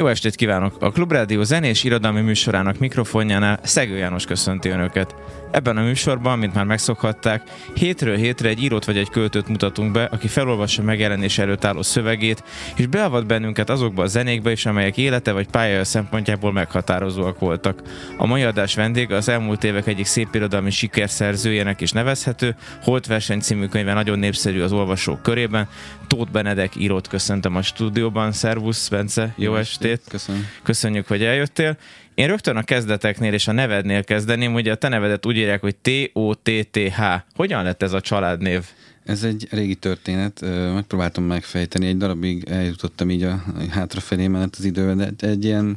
Jó estét kívánok! A Klubrádió zenés irodalmi műsorának mikrofonjánál Szegő János köszönti Önöket. Ebben a műsorban, mint már megszokhatták, hétről hétre egy írót vagy egy költőt mutatunk be, aki felolvassa megjelenés előtt álló szövegét, és beavat bennünket azokba a zenékbe is, amelyek élete vagy pályája szempontjából meghatározóak voltak. A mai adás vendége az elmúlt évek egyik szép irodalmi sikerszerzőjének is nevezhető, Holt verseny című könyve nagyon népszerű az olvasók körében. Tóth Benedek írót köszöntöm a stúdióban. Szervusz, Bence, jó, jó estét! Köszönöm. Köszönjük, hogy eljöttél. Én rögtön a kezdeteknél és a nevednél kezdeném, ugye a te nevedet úgy írják, hogy T-O-T-T-H. Hogyan lett ez a családnév? Ez egy régi történet, megpróbáltam megfejteni, egy darabig eljutottam így a hátrafelé menet az időben, de egy ilyen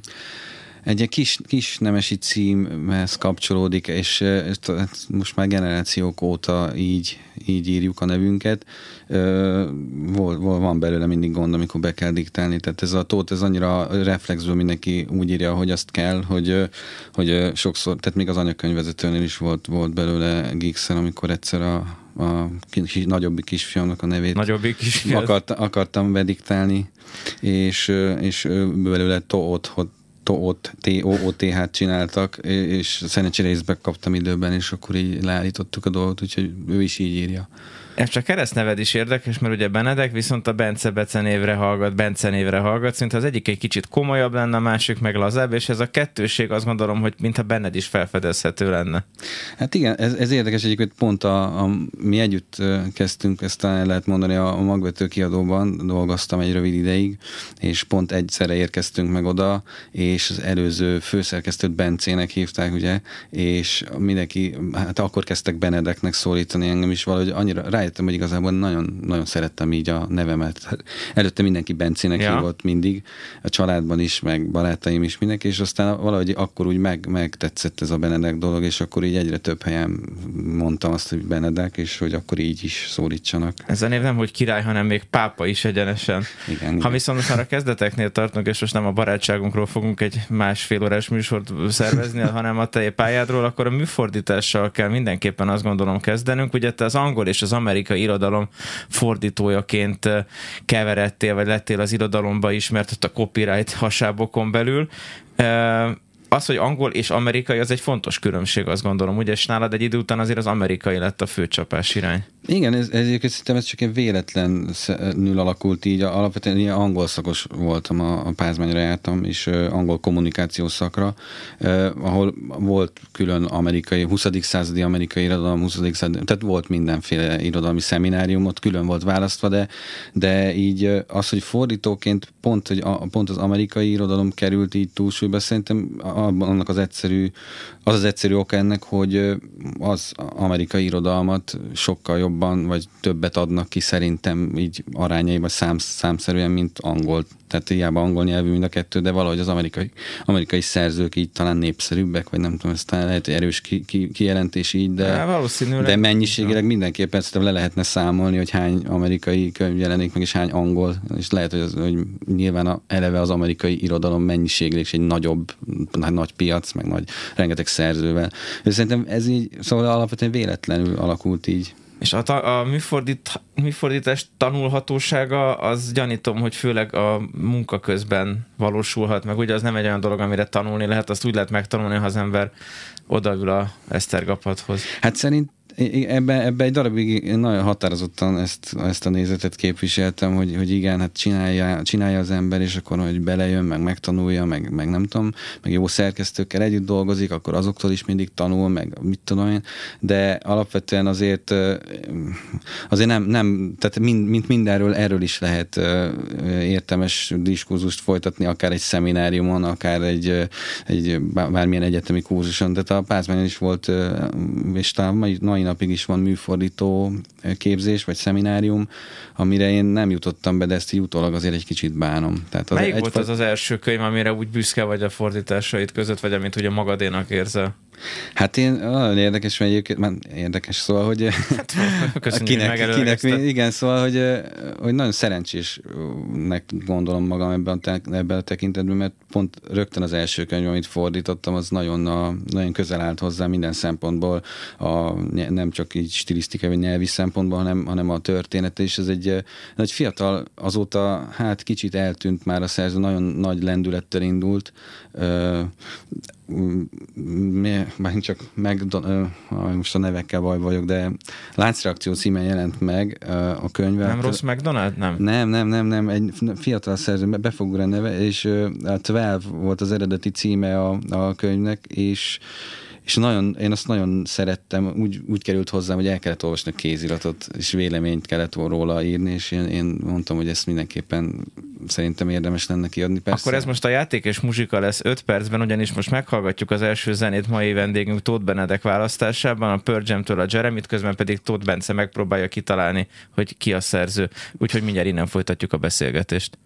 egy ilyen kis, kis nemesi címhez kapcsolódik, és ezt, most már generációk óta így, így írjuk a nevünket. Vol, vol, van belőle mindig gond, amikor be kell diktálni, tehát ez a tót, ez annyira reflexből mindenki úgy írja, hogy azt kell, hogy, hogy sokszor, tehát még az anyakönyvvezetőnél is volt, volt belőle gigszer, amikor egyszer a, a kis, nagyobbik kisfiamnak a nevét nagyobbik kisfiam. akart, akartam bediktálni, és, és belőle Tót, hogy T-O-O-T-H-t csináltak, és szerencsére észbe kaptam időben, és akkor így leállítottuk a dolgot, úgyhogy ő is így írja. Ez csak keresztneved is érdekes, mert ugye Benedek viszont a Bence Bece névre hallgat, Bence névre hallgat, szinte az egyik egy kicsit komolyabb lenne, a másik meg lazább, és ez a kettőség azt gondolom, hogy mintha benned is felfedezhető lenne. Hát igen, ez, ez érdekes egyébként pont a, a, mi együtt kezdtünk, ezt talán lehet mondani, a, a magvető kiadóban dolgoztam egy rövid ideig, és pont egyszerre érkeztünk meg oda, és az előző főszerkesztőt Bencének hívták, ugye, és mindenki, hát akkor kezdtek Benedeknek szólítani engem is valahogy annyira rá rájöttem, hogy igazából nagyon, nagyon szerettem így a nevemet. Előtte mindenki Bencének ja. hívott mindig, a családban is, meg barátaim is mindenki, és aztán valahogy akkor úgy meg, megtetszett ez a Benedek dolog, és akkor így egyre több helyen mondtam azt, hogy Benedek, és hogy akkor így is szólítsanak. Ez a név nem, hogy király, hanem még pápa is egyenesen. Igen, ha igen. viszont már a kezdeteknél tartunk, és most nem a barátságunkról fogunk egy másfél órás műsort szervezni, hanem a te pályádról, akkor a műfordítással kell mindenképpen azt gondolom kezdenünk. Ugye te az angol és az amerikai amerikai irodalom fordítójaként keveredtél, vagy lettél az irodalomba ismert a copyright hasábokon belül az, hogy angol és amerikai, az egy fontos különbség, azt gondolom, ugye, és nálad egy idő után azért az amerikai lett a főcsapás irány. Igen, ez, ez egyébként szerintem ez csak egy véletlenül alakult így. Alapvetően ilyen angol szakos voltam, a, a Pázmányra jártam, és angol kommunikációs szakra, uh, ahol volt külön amerikai, 20. századi amerikai irodalom, 20. századi, tehát volt mindenféle irodalmi szeminárium, ott külön volt választva, de, de így az, hogy fordítóként pont, hogy a, pont az amerikai irodalom került így túlsúlyba, szerintem annak az egyszerű, az az egyszerű oka ennek, hogy az amerikai irodalmat sokkal jobban, vagy többet adnak ki szerintem így arányaiban szám, számszerűen, mint angol. Tehát hiába angol nyelvű mind a kettő, de valahogy az amerikai, amerikai szerzők így talán népszerűbbek, vagy nem tudom, ez talán lehet erős ki, ki, kijelentés így, de, ja, valószínűleg. de mennyiségileg mindenképpen le lehetne számolni, hogy hány amerikai könyv jelenik meg, és hány angol, és lehet, hogy, az, hogy nyilván a, eleve az amerikai irodalom mennyiségileg is egy nagyobb, nagy piac, meg nagy, rengeteg szerzővel. És szerintem ez így, szóval alapvetően véletlenül alakult így. És a, ta, a műfordít, műfordítás tanulhatósága, az gyanítom, hogy főleg a munka közben valósulhat meg. Ugye az nem egy olyan dolog, amire tanulni lehet, azt úgy lehet megtanulni, ha az ember odaül a Esztergapathoz. Hát szerint ebbe, ebbe egy darabig nagyon határozottan ezt, ezt a nézetet képviseltem, hogy, hogy igen, hát csinálja, csinálja az ember, és akkor, hogy belejön, meg megtanulja, meg, meg nem tudom, meg jó szerkesztőkkel együtt dolgozik, akkor azoktól is mindig tanul, meg mit tudom én, de alapvetően azért azért nem, nem tehát mind, mint mindenről erről is lehet értelmes diskurzust folytatni, akár egy szemináriumon, akár egy, egy bármilyen egyetemi kurzuson, tehát a Pázmányon is volt, és talán mai napig is van műfordító képzés, vagy szeminárium, amire én nem jutottam be, de ezt így utólag azért egy kicsit bánom. Tehát az Melyik egy volt az az első könyv, amire úgy büszke vagy a fordításait között, vagy amit ugye magadénak érzel? Hát én nagyon érdekes, mert egyébként már érdekes, szóval, hogy hát, kinek, kinek, igen, szóval, hogy, hogy nagyon szerencsésnek gondolom magam ebben a, ebben a tekintetben, mert pont rögtön az első könyv, amit fordítottam, az nagyon, a, nagyon közel állt hozzá minden szempontból, a, nem csak így stilisztikai vagy nyelvi szempontból, hanem, hanem a történet, és ez egy nagy fiatal, azóta hát kicsit eltűnt már a szerző, nagyon nagy lendülettel indult, már csak meg, most a nevekkel baj vagyok, de Láncreakció címen jelent meg a könyve. Nem rossz McDonald? Nem. Nem, nem, nem, nem. Egy fiatal szerző, be fog a neve, és a 12 volt az eredeti címe a, a könyvnek, és és nagyon, én azt nagyon szerettem, úgy, úgy került hozzám, hogy el kellett olvasni a kéziratot, és véleményt kellett róla írni, és én, én mondtam, hogy ezt mindenképpen szerintem érdemes lenne kiadni. Persze. Akkor ez most a játék és muzsika lesz 5 percben, ugyanis most meghallgatjuk az első zenét mai vendégünk Tóth Benedek választásában, a Pearl a Jeremit, közben pedig Tóth Bence megpróbálja kitalálni, hogy ki a szerző. Úgyhogy mindjárt innen folytatjuk a beszélgetést.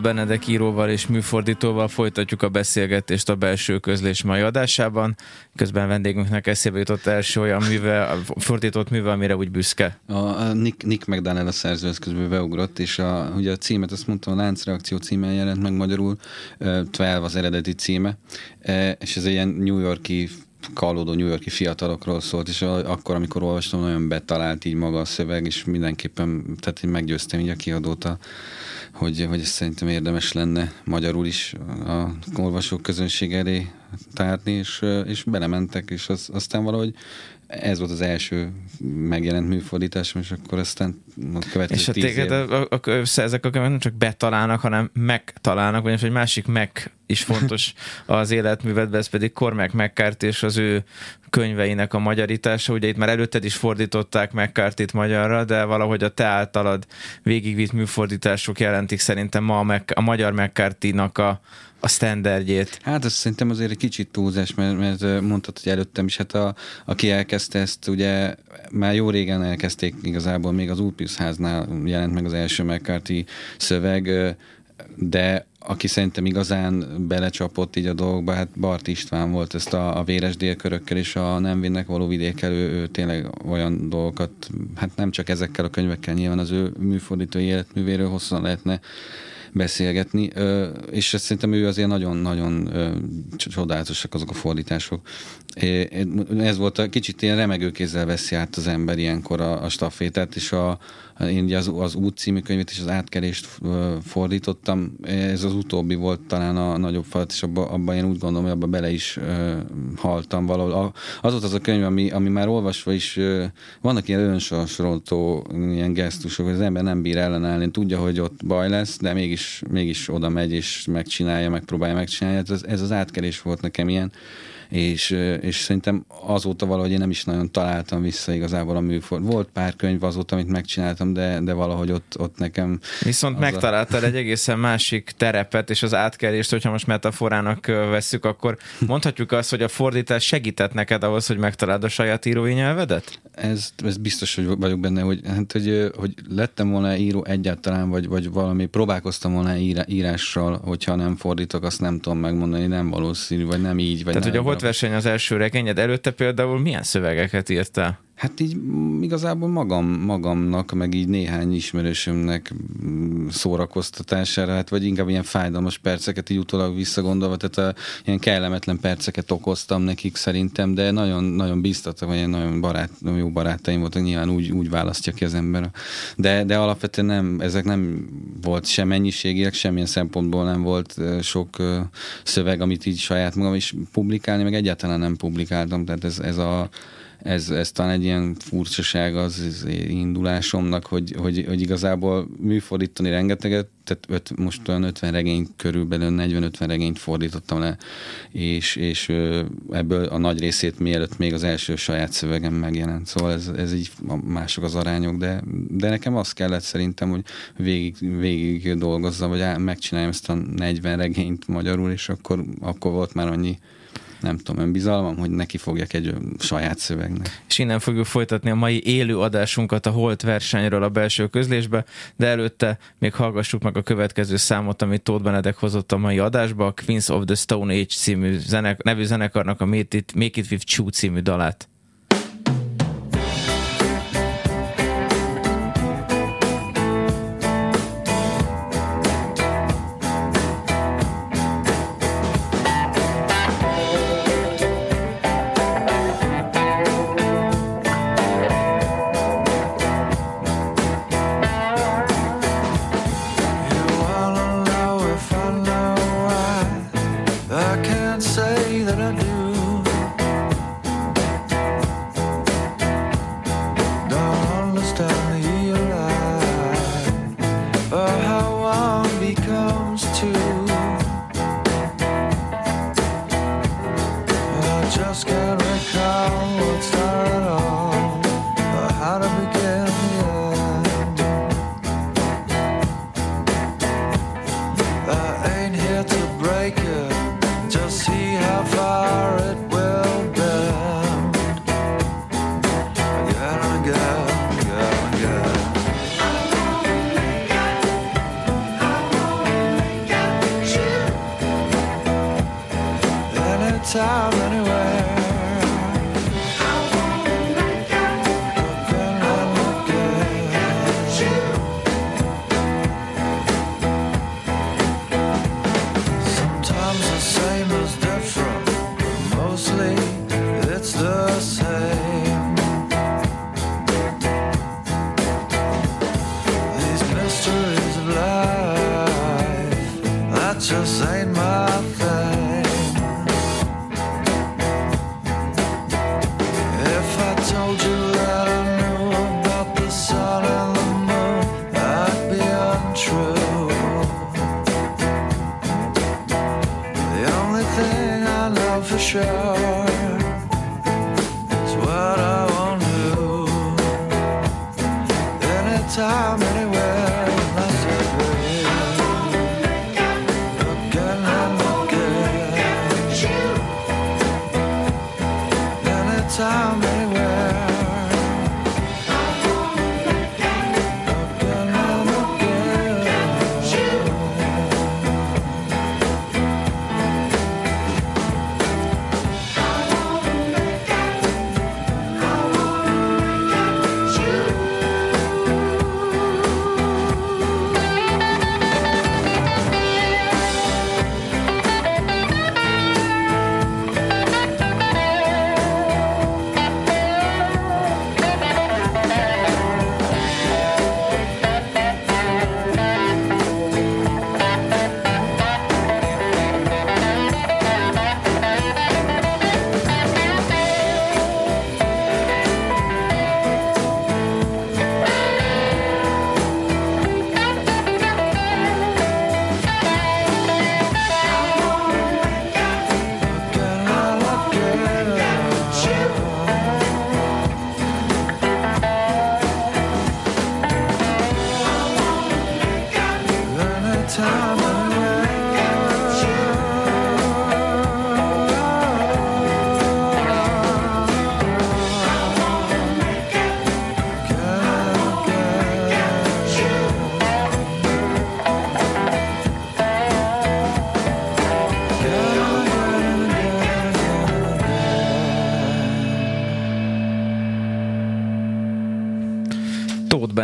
Tóth Benedek íróval és műfordítóval folytatjuk a beszélgetést a belső közlés mai adásában. Közben vendégünknek eszébe jutott első olyan műve, a fordított műve, amire úgy büszke. A, a Nick, Nick McDaniel a szerző, közben beugrott, és a, ugye a címet, azt mondtam, a Láncreakció címen jelent meg magyarul, 12 az eredeti címe, és ez egy ilyen New Yorki kalódó New Yorki fiatalokról szólt, és akkor, amikor olvastam, nagyon betalált így maga a szöveg, és mindenképpen, tehát én meggyőztem így a kiadót, a, hogy, hogy szerintem érdemes lenne magyarul is a olvasók közönség elé tárni, és, és belementek, és az, aztán valahogy ez volt az első megjelent műfordításom, és akkor aztán a következő És a téged a, a, a, ezek a könyvek nem csak betalálnak, hanem megtalálnak, vagyis egy másik meg is fontos az életművedben, ez pedig Cormac McCarthy és az ő könyveinek a magyarítása. Ugye itt már előtted is fordították McCarthy-t magyarra, de valahogy a te általad végigvitt műfordítások jelentik szerintem ma a, a magyar McCarthy-nak a, a standardjét. Hát ez szerintem azért egy kicsit túlzás, mert, mert mondtad, hogy előttem is, hát a, aki elkezdte ezt, ugye már jó régen elkezdték igazából, még az Ulpius háznál jelent meg az első McCarthy szöveg, de aki szerintem igazán belecsapott így a dolgokba, hát Bart István volt ezt a, a véres délkörökkel és a nem vinnek való vidékelő, ő, tényleg olyan dolgokat, hát nem csak ezekkel a könyvekkel, nyilván az ő műfordítói életművéről hosszan lehetne beszélgetni, és szerintem ő azért nagyon-nagyon csodálatosak azok a fordítások. Ez volt a kicsit ilyen remegőkézzel veszi át az ember ilyenkor a, a stafétát, és a, én ugye az, az út című könyvet és az átkerést fordítottam. Ez az utóbbi volt talán a nagyobb falat, és abban abba én úgy gondolom, hogy abban bele is uh, haltam valahol. Az volt az a könyv, ami, ami már olvasva is, uh, vannak ilyen önsorsoltó ilyen gesztusok, hogy az ember nem bír ellenállni, tudja, hogy ott baj lesz, de mégis, mégis oda megy, és megcsinálja, megpróbálja megcsinálni. Ez, ez az átkerés volt nekem ilyen és, és szerintem azóta valahogy én nem is nagyon találtam vissza igazából a műford. Volt pár könyv azóta, amit megcsináltam, de, de valahogy ott, ott nekem... Viszont megtaláltál a... egy egészen másik terepet, és az átkerést, hogyha most metaforának vesszük, akkor mondhatjuk azt, hogy a fordítás segített neked ahhoz, hogy megtaláld a saját írói nyelvedet? Ez, ez biztos, hogy vagyok benne, hogy, hát, hogy, hogy lettem volna író egyáltalán, vagy, vagy valami, próbálkoztam volna írással, hogyha nem fordítok, azt nem tudom megmondani, nem valószínű, vagy nem így, vagy Tehát, nem, hogy a verseny az első regényed, előtte például milyen szövegeket írtál? Hát így igazából magam, magamnak, meg így néhány ismerősömnek szórakoztatására, hát vagy inkább ilyen fájdalmas perceket így utólag visszagondolva, tehát a, ilyen kellemetlen perceket okoztam nekik szerintem, de nagyon, nagyon biztatok, vagy nagyon, barát, nagyon jó barátaim voltak, nyilván úgy, úgy választja ki az ember. De, de alapvetően nem, ezek nem volt sem mennyiségileg, semmilyen szempontból nem volt sok szöveg, amit így saját magam is publikálni, meg egyáltalán nem publikáltam, tehát ez, ez a ez, ez talán egy ilyen furcsaság az, az indulásomnak, hogy, hogy, hogy igazából műfordítani rengeteget, tehát öt, most olyan 50 regényt körülbelül 40-50 regényt fordítottam le, és, és ebből a nagy részét mielőtt még az első saját szövegem megjelent. Szóval ez, ez így mások az arányok, de, de nekem az kellett szerintem, hogy végig, végig dolgozzam, vagy megcsináljam ezt a 40 regényt magyarul, és akkor, akkor volt már annyi nem tudom, önbizalmam, hogy neki fogjak egy saját szövegnek. És innen fogjuk folytatni a mai élő adásunkat a Holt versenyről a belső közlésbe, de előtte még hallgassuk meg a következő számot, amit Tóth Benedek hozott a mai adásba, a Queens of the Stone Age című zenek, nevű zenekarnak a Make It, Make It With Chew című dalát.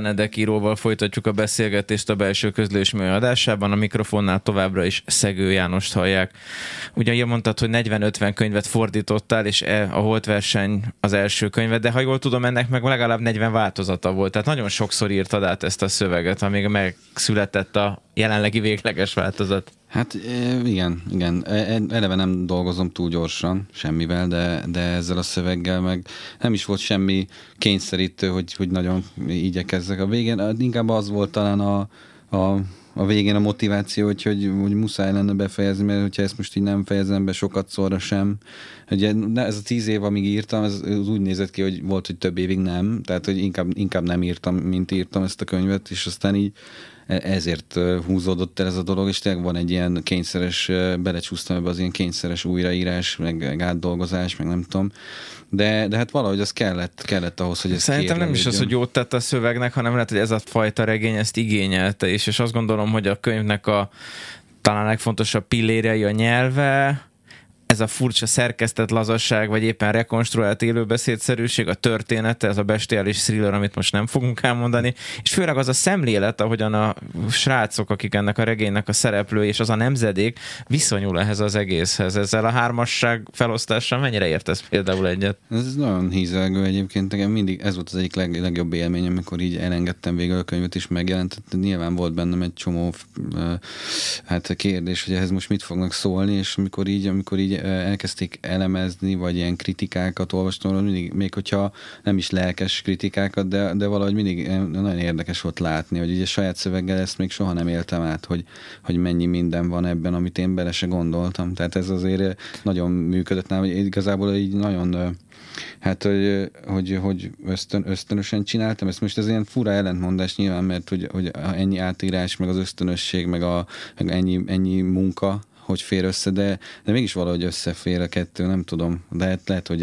Benedek íróval folytatjuk a beszélgetést a belső közlés adásában. A mikrofonnál továbbra is Szegő Jánost hallják. Ugye mondtad, hogy 40-50 könyvet fordítottál, és e, a Holt verseny az első könyve, de ha jól tudom, ennek meg legalább 40 változata volt. Tehát nagyon sokszor írtad át ezt a szöveget, amíg megszületett a jelenlegi végleges változat. Hát e, igen, igen. E- Eleve nem dolgozom túl gyorsan semmivel, de, de ezzel a szöveggel meg nem is volt semmi kényszerítő, hogy, hogy nagyon igyekezzek a végén. Inkább az volt talán a, a, a végén a motiváció, hogy, hogy, hogy muszáj lenne befejezni, mert hogyha ezt most így nem fejezem be sokat szóra sem. Ugye ez a tíz év, amíg írtam, ez úgy nézett ki, hogy volt, hogy több évig nem, tehát hogy inkább, inkább nem írtam, mint írtam ezt a könyvet, és aztán így ezért húzódott el ez a dolog, és tényleg van egy ilyen kényszeres, belecsúsztam ebbe az ilyen kényszeres újraírás, meg, meg átdolgozás, meg nem tudom. De, de hát valahogy az kellett, kellett ahhoz, hogy ez Szerintem nem is az, hogy jót tett a szövegnek, hanem lehet, hogy ez a fajta regény ezt igényelte, és, és azt gondolom, hogy a könyvnek a talán legfontosabb pillérei a nyelve, ez a furcsa szerkesztett lazasság, vagy éppen rekonstruált élőbeszédszerűség, a története, ez a bestiális thriller, amit most nem fogunk elmondani, és főleg az a szemlélet, ahogyan a srácok, akik ennek a regénynek a szereplői, és az a nemzedék viszonyul ehhez az egészhez. Ezzel a hármasság felosztással mennyire értesz például egyet? Ez nagyon hízelgő egyébként, nekem mindig ez volt az egyik leg, legjobb élmény, amikor így elengedtem végül a könyvet, és megjelent. Nyilván volt bennem egy csomó hát kérdés, hogy ehhez most mit fognak szólni, és amikor így, amikor így elkezdték elemezni, vagy ilyen kritikákat olvastam, mindig, még hogyha nem is lelkes kritikákat, de, de valahogy mindig nagyon érdekes volt látni, hogy ugye saját szöveggel ezt még soha nem éltem át, hogy, hogy mennyi minden van ebben, amit én bele se gondoltam. Tehát ez azért nagyon működött nálam, hogy igazából így nagyon hát, hogy, hogy, hogy ösztön, ösztönösen csináltam, ezt most ez ilyen fura ellentmondás nyilván, mert hogy, hogy ennyi átírás, meg az ösztönösség, meg, a, meg ennyi, ennyi munka, hogy fér össze, de, de mégis valahogy összefér a kettő, nem tudom. De hát lehet, hogy...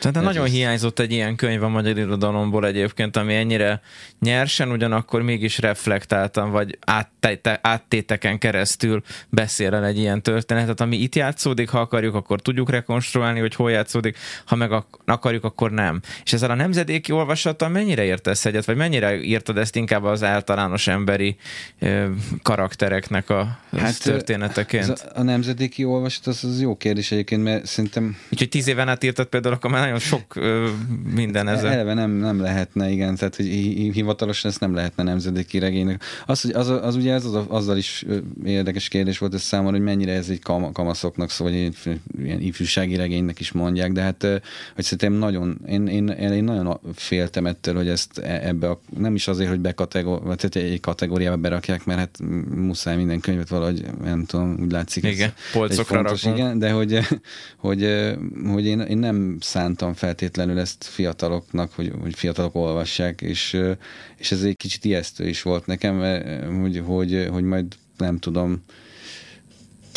Tehát nagyon ez... hiányzott egy ilyen könyv a magyar irodalomból egyébként, ami ennyire nyersen, ugyanakkor mégis reflektáltan, vagy áttéte, áttéteken keresztül beszél el egy ilyen történetet, ami itt játszódik, ha akarjuk, akkor tudjuk rekonstruálni, hogy hol játszódik, ha meg akarjuk, akkor nem. És ezzel a nemzedéki olvasattal mennyire értesz egyet, vagy mennyire írtad ezt inkább az általános emberi ö, karaktereknek a hát, történeteként? Ez a, nemzedéki olvasat az, az jó kérdés egyébként, mert szerintem... Úgyhogy tíz éven át írtad például, akkor már nagyon sok ö, minden ezzel. Eleve nem, nem lehetne, igen, tehát hogy hivatalosan ezt nem lehetne nemzedéki regénynek. Az, hogy az, az ugye ez az, azzal is érdekes kérdés volt ez számomra, hogy mennyire ez egy kam, kamaszoknak szól, vagy egy, ilyen ifjúsági regénynek is mondják, de hát hogy szerintem nagyon, én, én, én nagyon féltem ettől, hogy ezt e, ebbe a, nem is azért, hogy bekategor, tehát egy kategóriába berakják, mert hát muszáj minden könyvet valahogy, nem tudom, úgy látszik. Igen, polcokra fontos, igen, de hogy, hogy, hogy én, én nem szántam feltétlenül ezt fiataloknak, hogy, hogy fiatalok olvassák, és, és ez egy kicsit ijesztő is volt nekem, hogy, hogy, hogy majd nem tudom,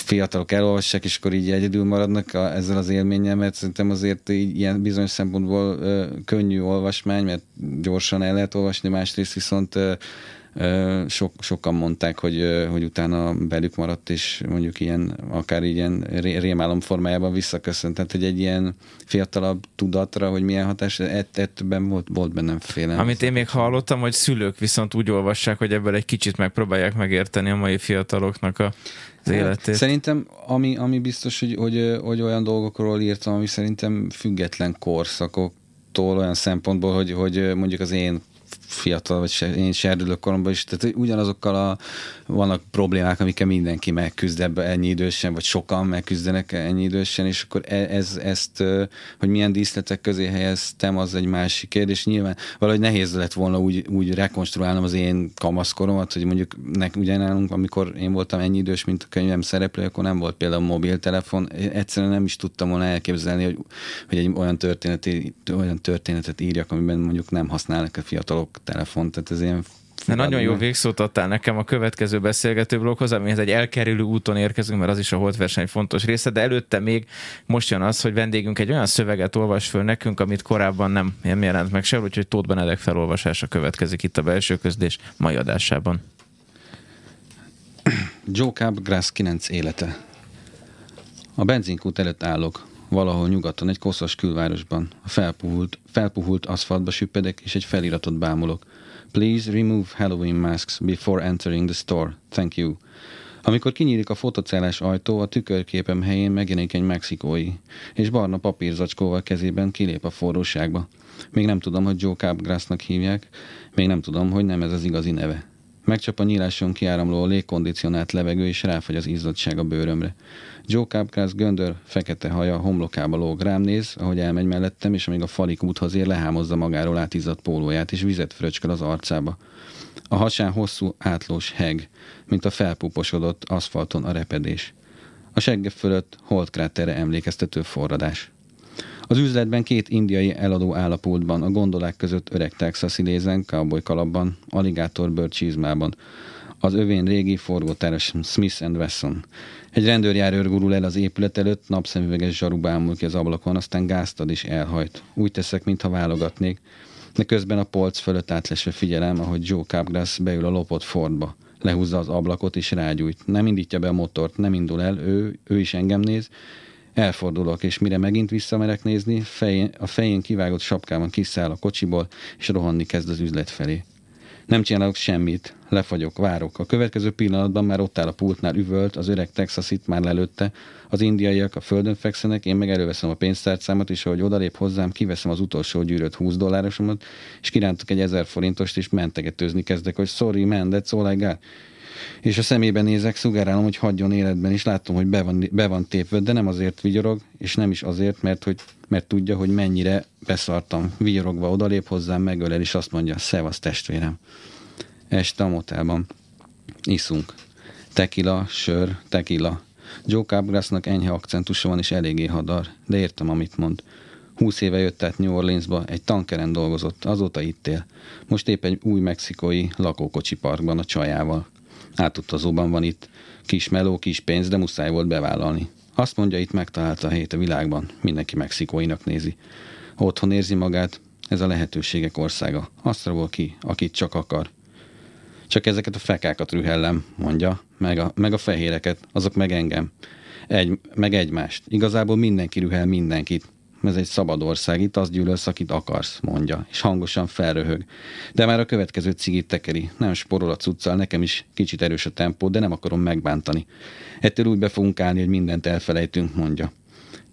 fiatalok elolvassák, és akkor így egyedül maradnak a, ezzel az élménnyel, mert szerintem azért így ilyen bizonyos szempontból ö, könnyű olvasmány, mert gyorsan el lehet olvasni, másrészt viszont ö, sok, sokan mondták, hogy, hogy utána belük maradt, és mondjuk ilyen, akár ilyen rémálom formájában visszaköszönt. Tehát, hogy egy ilyen fiatalabb tudatra, hogy milyen hatás, ett, ettben volt, volt bennem félelem. Amit én még hallottam, hogy szülők viszont úgy olvassák, hogy ebből egy kicsit megpróbálják megérteni a mai fiataloknak a az hát, életét. Szerintem, ami, ami biztos, hogy, hogy, hogy olyan dolgokról írtam, ami szerintem független korszakoktól olyan szempontból, hogy, hogy mondjuk az én fiatal, vagy én serdülő koromban is, tehát ugyanazokkal a, vannak problémák, amikkel mindenki megküzd ebbe ennyi idősen, vagy sokan megküzdenek ennyi idősen, és akkor e, ez, ezt, hogy milyen díszletek közé helyeztem, az egy másik kérdés. Nyilván valahogy nehéz lett volna úgy, úgy rekonstruálnom az én kamaszkoromat, hogy mondjuk nek, ugyanálunk, amikor én voltam ennyi idős, mint a könyvem szereplő, akkor nem volt például mobiltelefon. Egyszerűen nem is tudtam volna elképzelni, hogy, hogy egy olyan, történeti, olyan történetet írjak, amiben mondjuk nem használnak a fiatalok telefon, tehát ez ilyen de nagyon jó végszót adtál nekem a következő beszélgető bloghoz, amihez egy elkerülő úton érkezünk, mert az is a holdverseny fontos része, de előtte még most jön az, hogy vendégünk egy olyan szöveget olvas föl nekünk, amit korábban nem, jelent meg sem, úgyhogy Tóth Benedek felolvasása következik itt a belső közlés mai adásában. Joe Grass 9 élete. A benzinkút előtt állok, valahol nyugaton, egy koszos külvárosban. A felpuhult, felpuhult aszfaltba süppedek, és egy feliratot bámulok. Please remove Halloween masks before entering the store. Thank you. Amikor kinyílik a fotocellás ajtó, a tükörképem helyén megjelenik egy mexikói, és barna papírzacskóval kezében kilép a forróságba. Még nem tudom, hogy Joe Cabgrassnak hívják, még nem tudom, hogy nem ez az igazi neve. Megcsap a nyíláson kiáramló légkondicionált levegő, és ráfagy az izzadság a bőrömre. Joe Capgras göndör, fekete haja, homlokába lóg rám néz, ahogy elmegy mellettem, és amíg a falik úthoz ér, lehámozza magáról átizzadt pólóját, és vizet fröcsköl az arcába. A hasán hosszú, átlós heg, mint a felpuposodott aszfalton a repedés. A segge fölött holdkráterre emlékeztető forradás. Az üzletben két indiai eladó állapultban, a gondolák között öreg texasi lézen, cowboy kalapban, aligátor bőr csizmában. Az övén régi forgótáros Smith Wesson. Egy rendőrjárőr gurul el az épület előtt, napszemüveges zsaru bámul ki az ablakon, aztán gáztad is elhajt. Úgy teszek, mintha válogatnék. De közben a polc fölött átlesve figyelem, ahogy Joe Capgras beül a lopott Fordba. Lehúzza az ablakot és rágyújt. Nem indítja be a motort, nem indul el, ő, ő is engem néz, Elfordulok, és mire megint visszamerek nézni, fején, a fején kivágott sapkában kiszáll a kocsiból, és rohanni kezd az üzlet felé. Nem csinálok semmit, lefagyok, várok. A következő pillanatban már ott áll a pultnál üvölt, az öreg Texasit már lelőtte, az indiaiak a földön fekszenek, én meg előveszem a pénztárcámat, és ahogy odalép hozzám, kiveszem az utolsó gyűrött 20 dollárosomat, és kirántok egy ezer forintost, és mentegetőzni kezdek, hogy sorry man, that's all I got és a szemébe nézek, szugárálom, hogy hagyjon életben, és látom, hogy be van, be van tépve, de nem azért vigyorog, és nem is azért, mert, hogy, mert tudja, hogy mennyire beszartam. Vigyorogva odalép hozzám, megölel, és azt mondja, szevasz testvérem. Este a motelban. Iszunk. Tekila, sör, tekila. Joe Cabgrasnak enyhe akcentusa van, és eléggé hadar, de értem, amit mond. Húsz éve jött át New Orleansba, egy tankeren dolgozott, azóta itt él. Most épp egy új mexikói lakókocsi parkban a csajával. Átutazóban van itt. Kis meló, kis pénz, de muszáj volt bevállalni. Azt mondja, itt megtalálta a helyét a világban. Mindenki mexikóinak nézi. Otthon érzi magát, ez a lehetőségek országa. Azt ravol ki, akit csak akar. Csak ezeket a fekákat rühellem, mondja, meg a, meg a fehéreket, azok meg engem. Egy, meg egymást. Igazából mindenki rühel mindenkit. Ez egy szabad ország, itt azt gyűlölsz, akit akarsz, mondja, és hangosan felröhög. De már a következő cigit tekeri. Nem sporol a cuccal, nekem is kicsit erős a tempó, de nem akarom megbántani. Ettől úgy be fogunk állni, hogy mindent elfelejtünk, mondja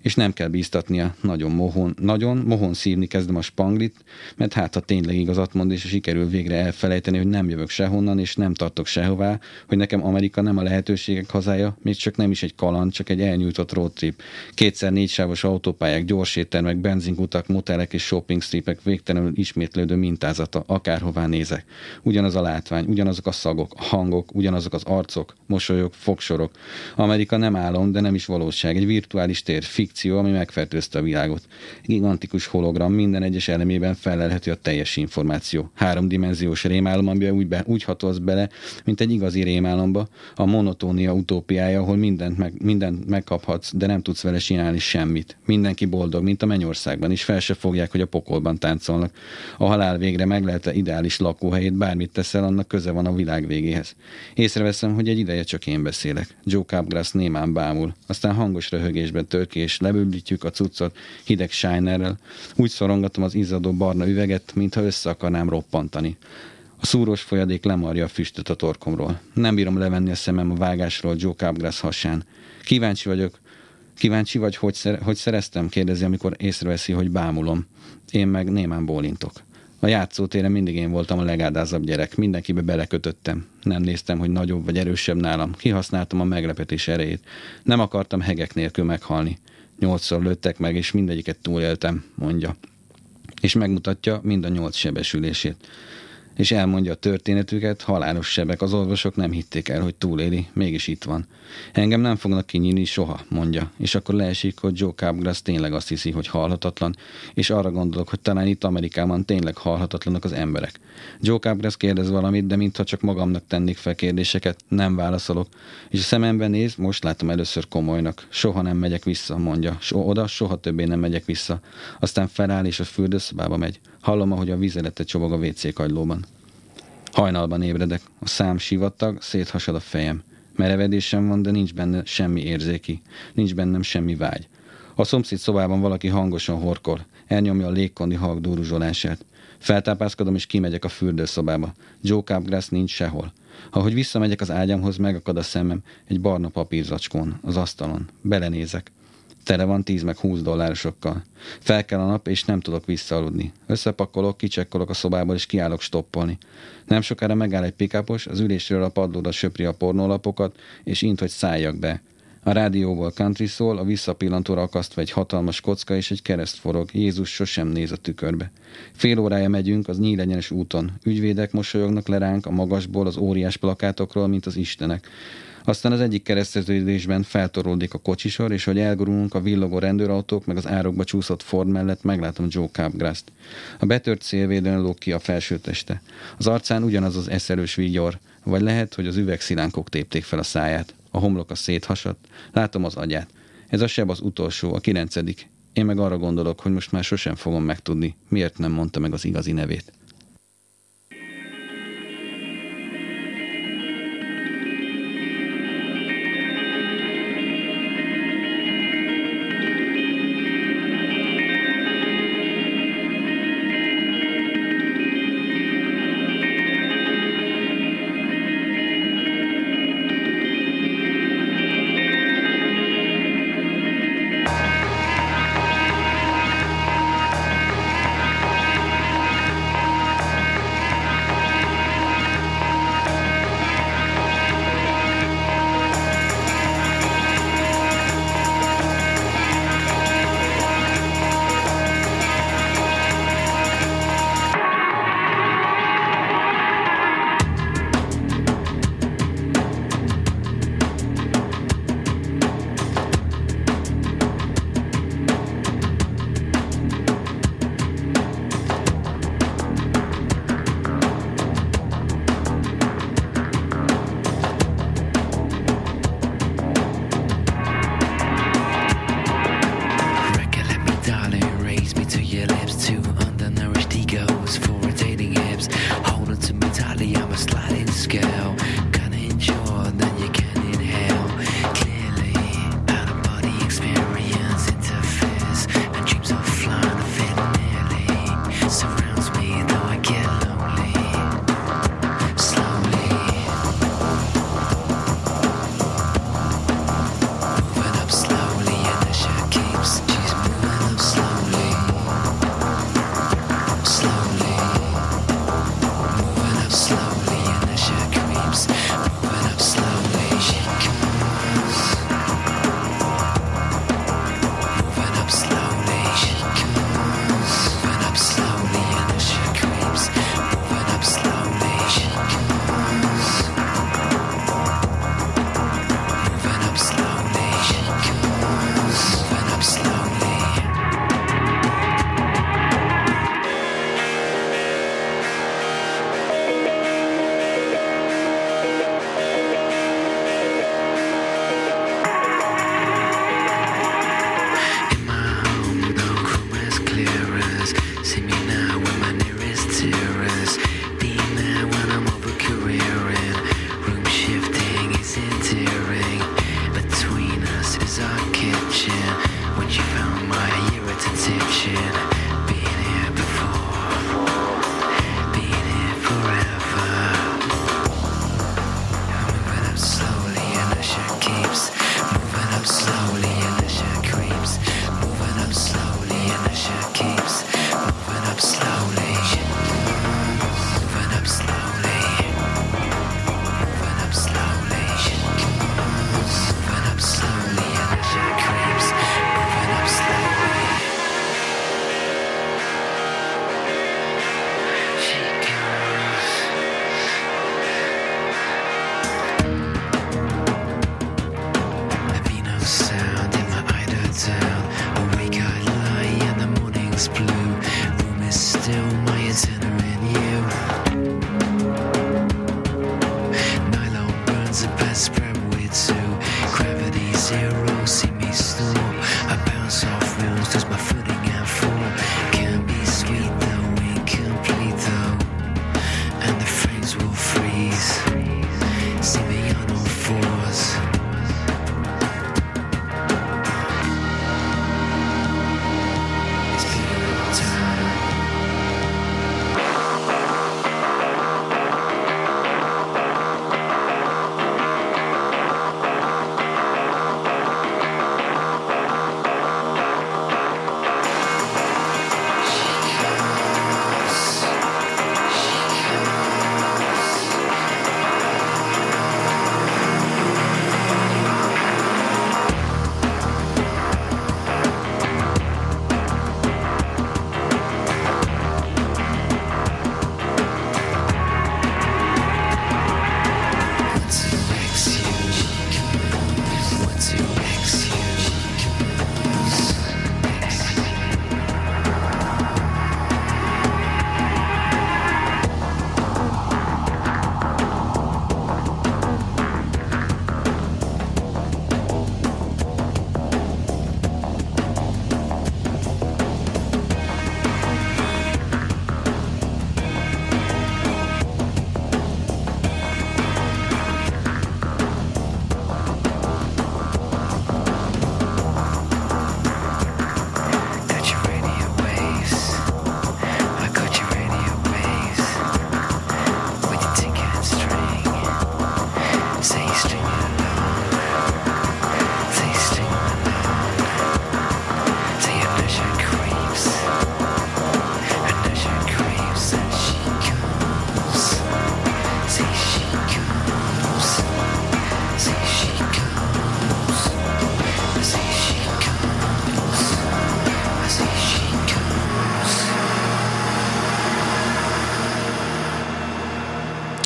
és nem kell bíztatnia, nagyon mohon, nagyon mohon szívni kezdem a spanglit, mert hát ha tényleg igazat mond, és sikerül végre elfelejteni, hogy nem jövök sehonnan, és nem tartok sehová, hogy nekem Amerika nem a lehetőségek hazája, még csak nem is egy kaland, csak egy elnyújtott roadtrip. Kétszer négysávos autópályák, gyors éttermek, benzinkutak, motelek és shopping stripek végtelenül ismétlődő mintázata, akárhová nézek. Ugyanaz a látvány, ugyanazok a szagok, a hangok, ugyanazok az arcok, mosolyok, fogsorok. Amerika nem álom, de nem is valóság. Egy virtuális tér, fix fikció, ami megfertőzte a világot. Gigantikus hologram minden egyes elemében felelhető a teljes információ. Háromdimenziós rémálom, amiben úgy, be, úgy hatolsz bele, mint egy igazi rémálomba, a monotónia utópiája, ahol mindent, meg, mindent megkaphatsz, de nem tudsz vele csinálni semmit. Mindenki boldog, mint a mennyországban, és fel se fogják, hogy a pokolban táncolnak. A halál végre meglelte ideális lakóhelyét, bármit teszel, annak köze van a világ végéhez. Észreveszem, hogy egy ideje csak én beszélek. Joe Capgras némán bámul, aztán hangos röhögésben tör ki, és lebőblítjük a cuccot hideg shinerrel. Úgy szorongatom az izzadó barna üveget, mintha össze akarnám roppantani. A szúrós folyadék lemarja a füstöt a torkomról. Nem bírom levenni a szemem a vágásról Joe Cabgrass hasán. Kíváncsi vagyok, Kíváncsi vagy, hogy, szer- hogy szereztem? kérdezi, amikor észreveszi, hogy bámulom. Én meg némán bólintok. A játszótéren mindig én voltam a legádázabb gyerek, mindenkibe belekötöttem. Nem néztem, hogy nagyobb vagy erősebb nálam. Kihasználtam a meglepetés erejét. Nem akartam hegek nélkül meghalni. Nyolcszor lőttek meg, és mindegyiket túléltem, mondja. És megmutatja mind a nyolc sebesülését és elmondja a történetüket, halálos sebek. Az orvosok nem hitték el, hogy túléli, mégis itt van. Engem nem fognak kinyílni soha, mondja, és akkor leesik, hogy Joe Cabgrass tényleg azt hiszi, hogy halhatatlan, és arra gondolok, hogy talán itt Amerikában tényleg halhatatlanok az emberek. Joe Cabgrass kérdez valamit, de mintha csak magamnak tennék fel kérdéseket, nem válaszolok, és a szememben néz, most látom először komolynak. Soha nem megyek vissza, mondja. So, oda soha többé nem megyek vissza. Aztán feláll és a fürdőszobába megy. Hallom, ahogy a vizelete csobog a WC kagylóban. Hajnalban ébredek, a szám sivatag, széthasad a fejem. Merevedésem van, de nincs benne semmi érzéki, nincs bennem semmi vágy. A szomszéd szobában valaki hangosan horkol, elnyomja a légkondi halk duruzsolását. Feltápászkodom és kimegyek a fürdőszobába. Joe Capgrass nincs sehol. Ahogy visszamegyek az ágyamhoz, megakad a szemem egy barna papírzacskón, az asztalon. Belenézek. Tele van 10 meg 20 dollárosokkal. Fel kell a nap, és nem tudok visszaaludni. Összepakolok, kicsekkolok a szobából, és kiállok stoppolni. Nem sokára megáll egy pikápos, az ülésről a padlóra söpri a pornólapokat, és int, hogy szálljak be. A rádióból country szól, a visszapillantóra akasztva egy hatalmas kocka és egy kereszt forog. Jézus sosem néz a tükörbe. Fél órája megyünk az nyílegyenes úton. Ügyvédek mosolyognak le ránk a magasból, az óriás plakátokról, mint az istenek. Aztán az egyik kereszteződésben feltorolódik a kocsisor, és hogy elgurulunk a villogó rendőrautók, meg az árokba csúszott Ford mellett, meglátom Joe Capgrass-t. A betört szélvédőn lóg ki a felső teste. Az arcán ugyanaz az eszelős vigyor, vagy lehet, hogy az üvegszilánkok tépték fel a száját. A homloka széthasadt, látom az agyát. Ez a seb az utolsó, a kilencedik. Én meg arra gondolok, hogy most már sosem fogom megtudni, miért nem mondta meg az igazi nevét.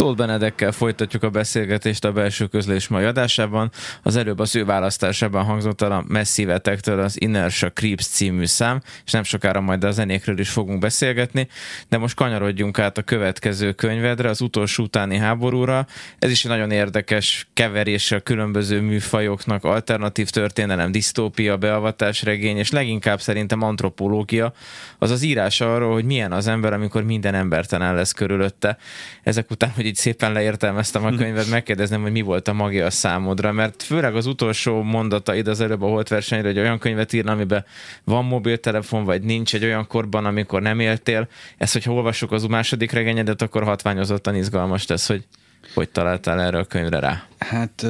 Tóth Benedekkel folytatjuk a beszélgetést a belső közlés mai adásában. Az előbb az ő választásában hangzott el a Messzivetektől az Inertia Creeps című szám, és nem sokára majd a zenékről is fogunk beszélgetni, de most kanyarodjunk át a következő könyvedre, az utolsó utáni háborúra. Ez is egy nagyon érdekes keverése a különböző műfajoknak, alternatív történelem, disztópia, beavatás regény, és leginkább szerintem antropológia, az az írás arról, hogy milyen az ember, amikor minden embertelen lesz körülötte. Ezek után, hogy így szépen leértelmeztem a könyvet, megkérdeznem, hogy mi volt a magia a számodra, mert főleg az utolsó mondata ide az előbb a Holt versenyre, hogy olyan könyvet írna, amiben van mobiltelefon, vagy nincs egy olyan korban, amikor nem éltél. Ezt, hogyha olvasok az második regényedet, akkor hatványozottan izgalmas tesz, hogy hogy találtál erre a könyvre rá? Hát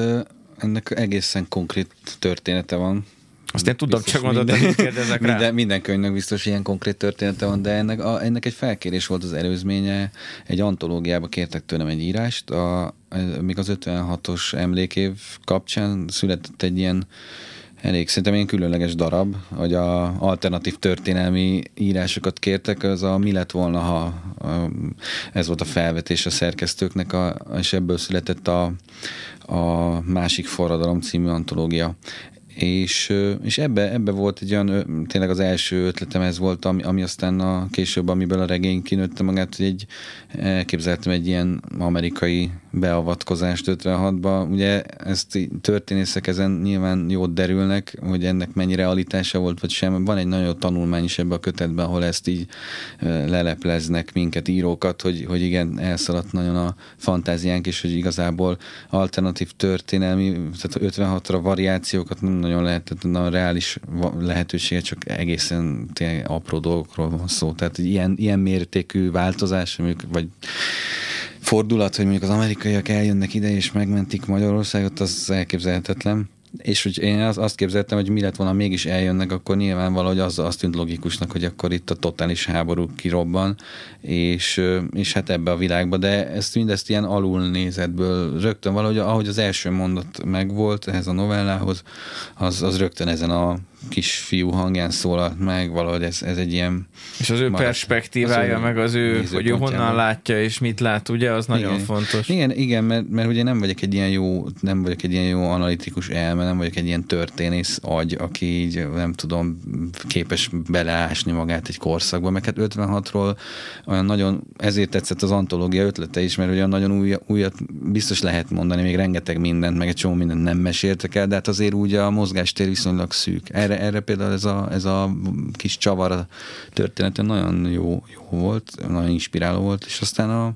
ennek egészen konkrét története van, azt én tudom, csak mondod, hogy kérdezek rá. Minden, minden könyvnek biztos ilyen konkrét története van, de ennek, a, ennek egy felkérés volt az előzménye. Egy antológiába kértek tőlem egy írást, a, még az 56-os emlékév kapcsán született egy ilyen elég szerintem ilyen különleges darab, hogy a alternatív történelmi írásokat kértek, az a mi lett volna, ha ez volt a felvetés a szerkesztőknek, a, és ebből született a, a Másik Forradalom című antológia és, és ebbe, ebbe volt egy olyan, tényleg az első ötletem ez volt, ami, ami aztán a később, amiből a regény kinőtte magát, hogy egy, elképzeltem egy ilyen amerikai beavatkozást 56-ba. Ugye ezt történészek ezen nyilván jót derülnek, hogy ennek mennyi realitása volt, vagy sem. Van egy nagyon tanulmány is ebbe a kötetben, ahol ezt így lelepleznek minket, írókat, hogy, hogy igen, elszaladt nagyon a fantáziánk, és hogy igazából alternatív történelmi, tehát 56-ra variációkat nem nagyon lehet, tehát a reális lehetősége csak egészen tényleg apró dolgokról van szó. Tehát ilyen, ilyen mértékű változás, vagy fordulat, hogy mondjuk az amerikaiak eljönnek ide és megmentik Magyarországot, az elképzelhetetlen. És hogy én azt képzeltem, hogy mi lett volna, mégis eljönnek, akkor nyilván valahogy az, azt tűnt logikusnak, hogy akkor itt a totális háború kirobban, és, és hát ebbe a világba, de ezt mindezt ilyen alulnézetből rögtön valahogy, ahogy az első mondat megvolt ehhez a novellához, az, az rögtön ezen a kisfiú hangján szólalt meg, valahogy ez, ez egy ilyen... És az ő maradt, perspektívája, az ő meg az ő, hogy ő honnan látja és mit lát, ugye, az igen. nagyon fontos. Igen, igen mert, mert ugye nem vagyok egy ilyen jó, nem vagyok egy ilyen jó analitikus elme, nem vagyok egy ilyen történész agy, aki így, nem tudom, képes beleásni magát egy korszakba, meg hát 56-ról olyan nagyon, ezért tetszett az antológia ötlete is, mert olyan nagyon új, újat biztos lehet mondani, még rengeteg mindent, meg egy csomó mindent nem meséltek el, de hát azért úgy a mozgástér viszonylag szűk. Erre, erre például ez a, ez a kis csavar a történeten nagyon jó, jó volt, nagyon inspiráló volt, és aztán a,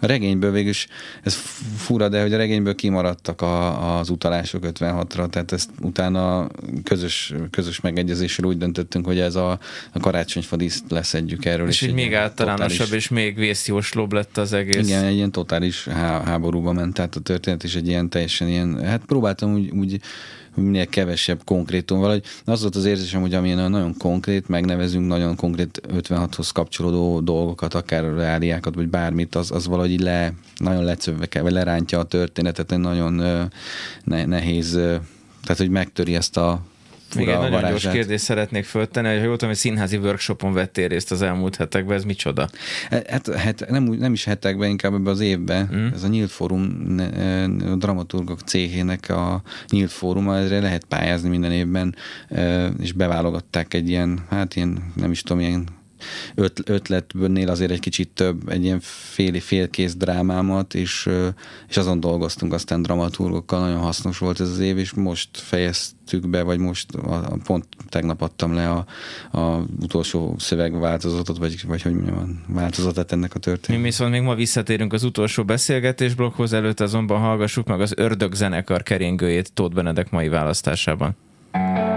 a regényből végül is, ez fura, de hogy a regényből kimaradtak a, az utalások 56-ra, tehát ezt utána közös, közös megegyezésről úgy döntöttünk, hogy ez a, a karácsonyfadiszt leszedjük erről. És, és így még általánosabb totális, és még vészjóslóbb lett az egész. Igen, egy ilyen totális há, háborúba ment, tehát a történet is egy ilyen teljesen ilyen, hát próbáltam úgy, úgy minél kevesebb konkrétum. Valahogy az volt az érzésem, hogy amilyen nagyon konkrét, megnevezünk nagyon konkrét 56-hoz kapcsolódó dolgokat, akár reáliákat, vagy bármit, az, az valahogy le, nagyon lecövve vagy lerántja a történetet, nagyon ne, nehéz, tehát hogy megtöri ezt a még egy nagyon gyors kérdést szeretnék föltenni, hogy ha jól tudom, hogy színházi workshopon vettél részt az elmúlt hetekben, ez micsoda? Hát, hát nem, nem is hetekben, inkább ebben az évben. Mm. Ez a Nyílt Fórum a dramaturgok céhének a Nyílt Fóruma, ezre lehet pályázni minden évben, és beválogatták egy ilyen, hát ilyen, nem is tudom, ilyen öt, ötletből azért egy kicsit több, egy ilyen féli félkész drámámat, és, és azon dolgoztunk aztán dramaturgokkal, nagyon hasznos volt ez az év, és most fejeztük be, vagy most a, pont tegnap adtam le a, a utolsó szövegváltozatot, vagy, vagy hogy mondjam, változatát ennek a történetnek. Mi viszont még ma visszatérünk az utolsó beszélgetésblokkhoz, előtt azonban hallgassuk meg az Ördög zenekar keringőjét Tóth Benedek mai választásában. Tóth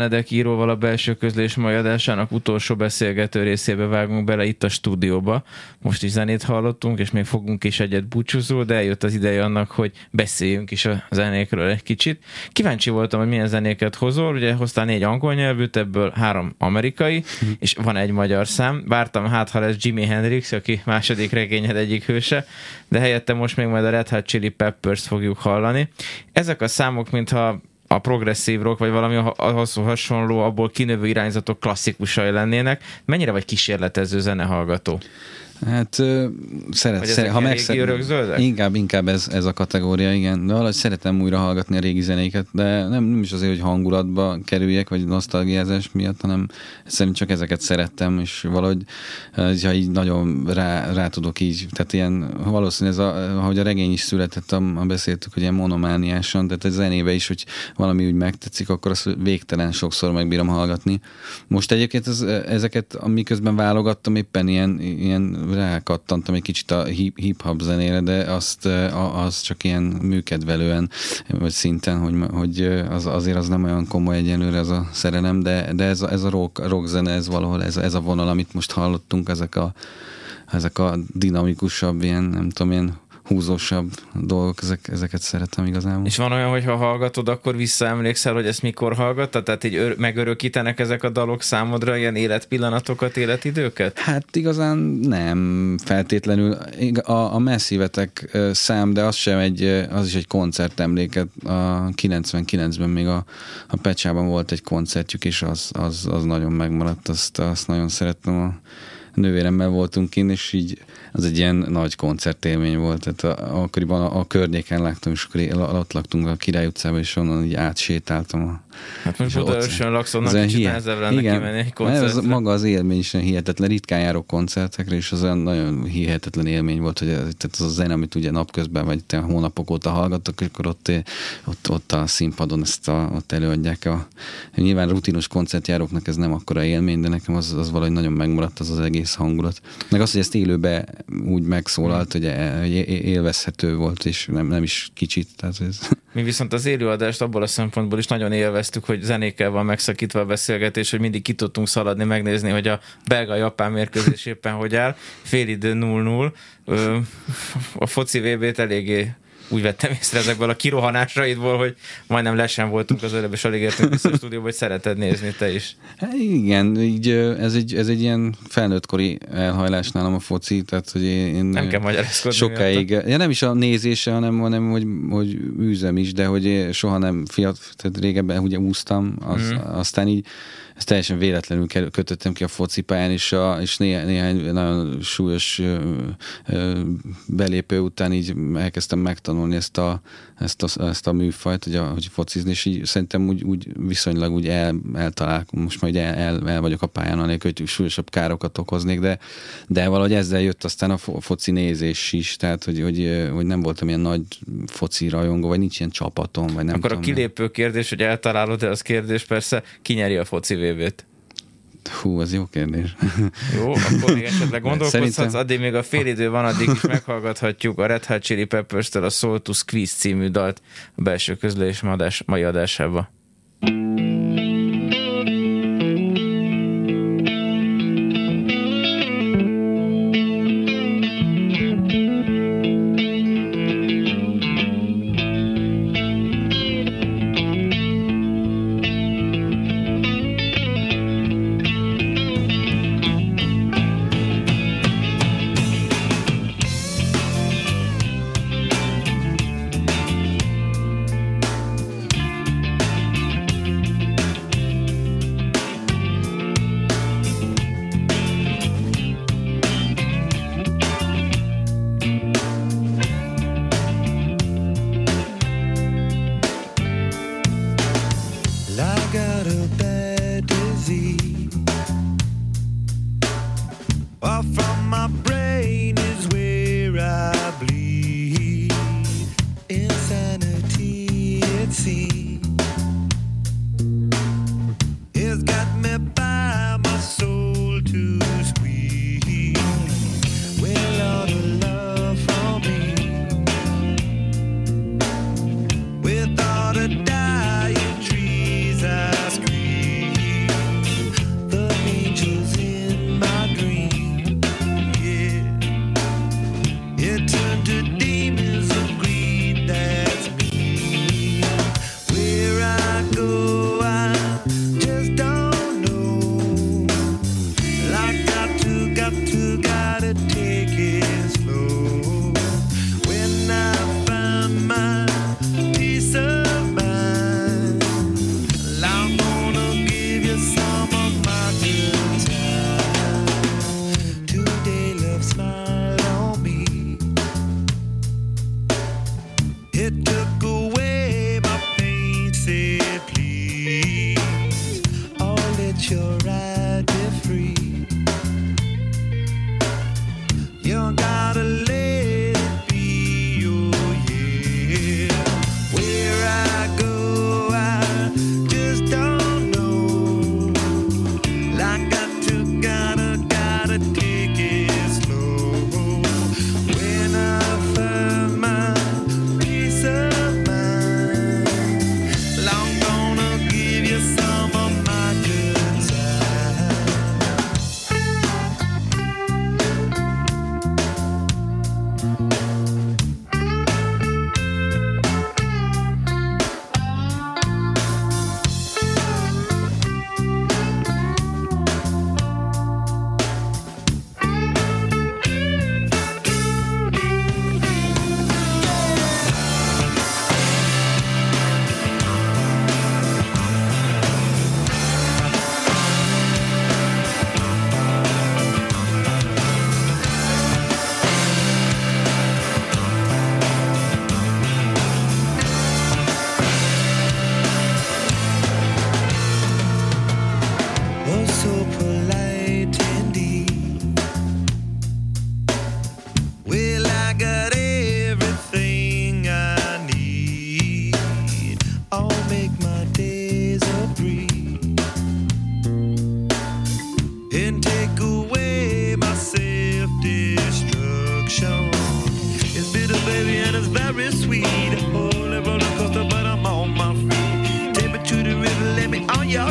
Benedek íróval a belső közlés mai adásának utolsó beszélgető részébe vágunk bele itt a stúdióba. Most is zenét hallottunk, és még fogunk is egyet búcsúzó, de eljött az ideje annak, hogy beszéljünk is a zenékről egy kicsit. Kíváncsi voltam, hogy milyen zenéket hozol. Ugye hoztál négy angol nyelvűt, ebből három amerikai, és van egy magyar szám. Vártam hát, ha lesz Jimi Hendrix, aki második regényed egyik hőse, de helyette most még majd a Red Hot Chili Peppers fogjuk hallani. Ezek a számok, mintha a progresszív rock, vagy valami ahhoz hasonló, abból kinövő irányzatok klasszikusai lennének. Mennyire vagy kísérletező zenehallgató? Hát szeret, szeret ha megszeret, inkább, inkább ez, ez a kategória, igen. De valahogy szeretem újra hallgatni a régi zenéket, de nem, nem is azért, hogy hangulatba kerüljek, vagy nosztalgiázás miatt, hanem szerint csak ezeket szerettem, és valahogy ha így nagyon rá, rá tudok így, tehát ilyen valószínűleg ez a, ahogy a regény is született, a beszéltük, hogy ilyen monomániásan, tehát a zenébe is, hogy valami úgy megtetszik, akkor azt végtelen sokszor megbírom hallgatni. Most egyébként ez, ezeket, amiközben válogattam, éppen ilyen, ilyen rákattantam egy kicsit a hip-hop zenére, de azt az csak ilyen műkedvelően, vagy szinten, hogy, hogy az, azért az nem olyan komoly egyenlőre ez a szerelem, de, de ez, ez a rock, rock zene, ez valahol ez, ez a vonal, amit most hallottunk, ezek a, ezek a dinamikusabb, ilyen, nem tudom, ilyen húzósabb dolgok, ezek, ezeket szeretem igazából. És van olyan, hogy ha hallgatod, akkor visszaemlékszel, hogy ezt mikor hallgattad? Tehát így ör- megörökítenek ezek a dalok számodra ilyen életpillanatokat, életidőket? Hát igazán nem feltétlenül. A, a messzívetek szám, de az sem egy, az is egy koncertemléket. A 99-ben még a, a Pecsában volt egy koncertjük, és az, az, az nagyon megmaradt, azt, azt nagyon szerettem a nővéremmel voltunk kint, és így az egy ilyen nagy koncertélmény volt. Tehát a, akkoriban a, a környéken láttam, és akkor ott laktunk a Király utcában, és onnan így átsétáltam a Hát most Budaörsön laksz, onnan kicsit hihet... nehezebb lenne igen, kimenni egy koncertre. Maga az élmény is hihetetlen. Ritkán járok koncertekre, és az olyan nagyon hihetetlen élmény volt, hogy tehát az a zene, amit ugye napközben, vagy te hónapok óta hallgattak, akkor ott, ott, ott a színpadon ezt a, ott előadják. A, nyilván rutinos koncertjáróknak ez nem akkora élmény, de nekem az, az valahogy nagyon megmaradt az az egész hangulat. Meg az, hogy ezt élőbe úgy megszólalt, hogy élvezhető volt, és nem, nem is kicsit. Tehát ez... Mi viszont az élőadást abból a szempontból is nagyon élveztük, hogy zenékkel van megszakítva a beszélgetés, hogy mindig ki tudtunk szaladni, megnézni, hogy a belga-japán mérkőzés éppen hogy áll. Félidő 0-0. A foci VB-t eléggé úgy vettem észre ezekből a kirohanásaidból, hogy majdnem lesen voltunk az előbb, és alig értünk vissza a stúdióba, hogy szereted nézni te is. Hát igen, így, ez, egy, ez egy ilyen felnőttkori elhajlás nálam a foci, tehát hogy én nem kell magyarázkodni. Sokáig, ja, nem is a nézése, hanem, hanem hogy, hogy űzem is, de hogy soha nem fiat, tehát régebben ugye úsztam, az, mm. aztán így ezt teljesen véletlenül kötöttem ki a focipályán, és, a, és néhány, néhány nagyon súlyos ö, ö, belépő után így elkezdtem megtanulni ezt a, ezt a, ezt a műfajt, hogy, a, hogy focizni, és így szerintem úgy, úgy viszonylag úgy el, eltalálkom, most majd el, el, el vagyok a pályán, anélkül, hogy súlyosabb károkat okoznék, de, de valahogy ezzel jött aztán a foci nézés is, tehát hogy, hogy, hogy nem voltam ilyen nagy foci rajongó, vagy nincs ilyen csapatom, vagy nem Akkor tudom, a kilépő kérdés, hogy eltalálod-e, az kérdés persze, ki nyeri a foci VB-t? Hú, az jó kérdés. Jó, akkor még esetleg gondolkozhatsz, Szerintem... addig még a fél idő van, addig is meghallgathatjuk a Red Hot Chili Peppers-től a Soul to Squeeze című dalt a belső közlés mai adásába.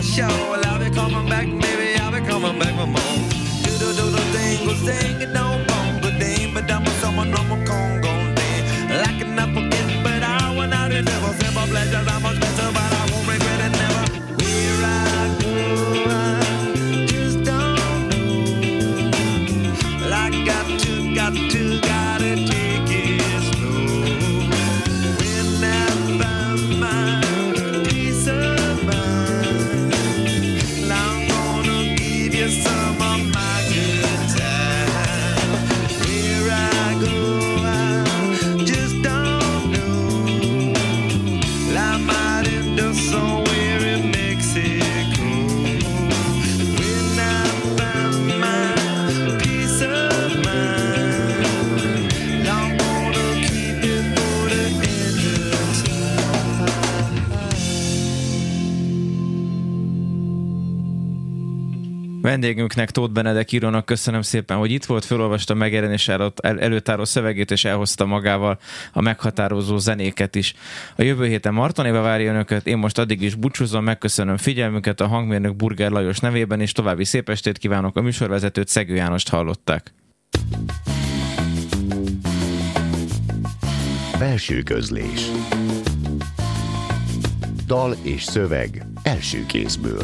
show vendégünknek, Tóth Benedek írónak köszönöm szépen, hogy itt volt, felolvasta megjelenés előtt, előtt szövegét, és elhozta magával a meghatározó zenéket is. A jövő héten Martonéva várja önöket, én most addig is búcsúzom, megköszönöm figyelmüket a hangmérnök Burger Lajos nevében, és további szép estét kívánok, a műsorvezetőt Szegő Jánost hallották. Belső közlés Dal és szöveg első kézből